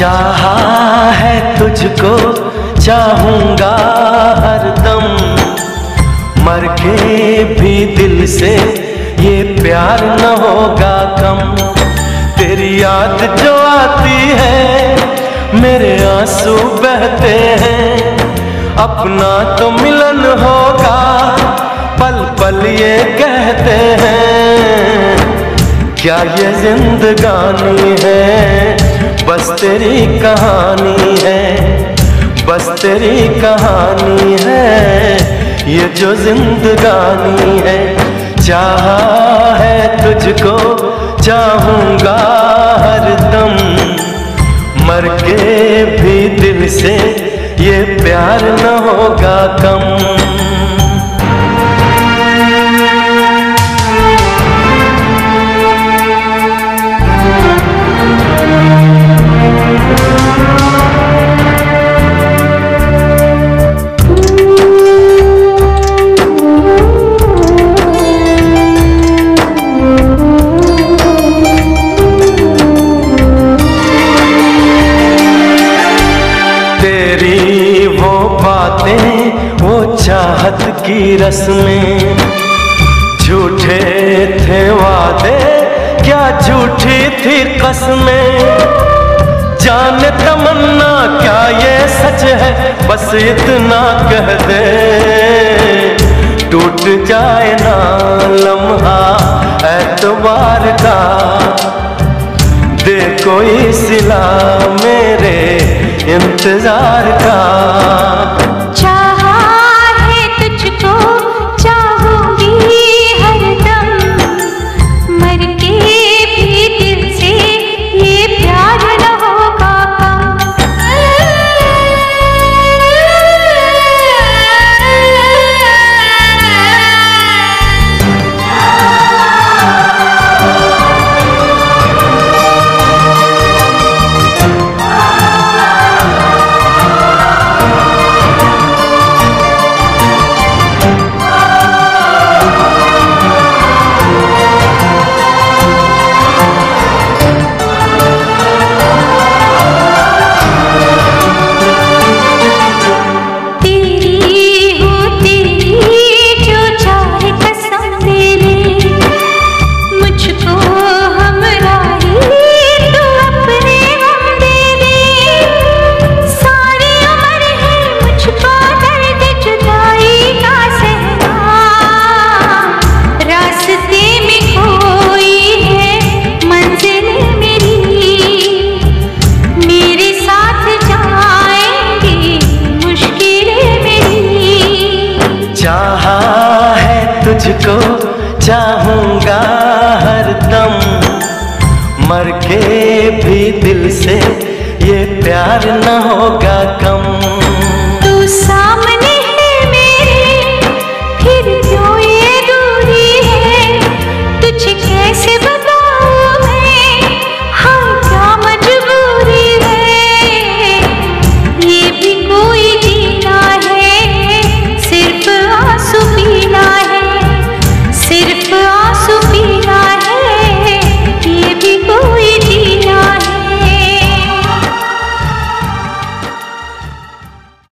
चाहा है तुझको, चाहूँगा हरदम। मर के भी दिल से ये प्यार न होगा कम। तेरी याद जो आती है, मेरे आँसू बहते हैं। अपना तो मिलन होगा, पल पल ये कहते हैं। क्या ये जिंदगानी है? बस तेरी कहानी है, बस तेरी कहानी है, ये जो जिंदगानी है। चाह है तुझको, चाहूँगा हरदम मर के भी दिल से ये प्यार न होगा कम। की रस्में झूठे थे वादे, क्या झूठी थी कसमें? जान तमन्ना, क्या ये सच है? बस इतना कह दे। टूट जाए ना लम्हा एतबार का। दे कोई सिला मेरे इंतज़ार का। चाहूँगा हरदम मर के भी दिल से ये प्यार न होगा कम।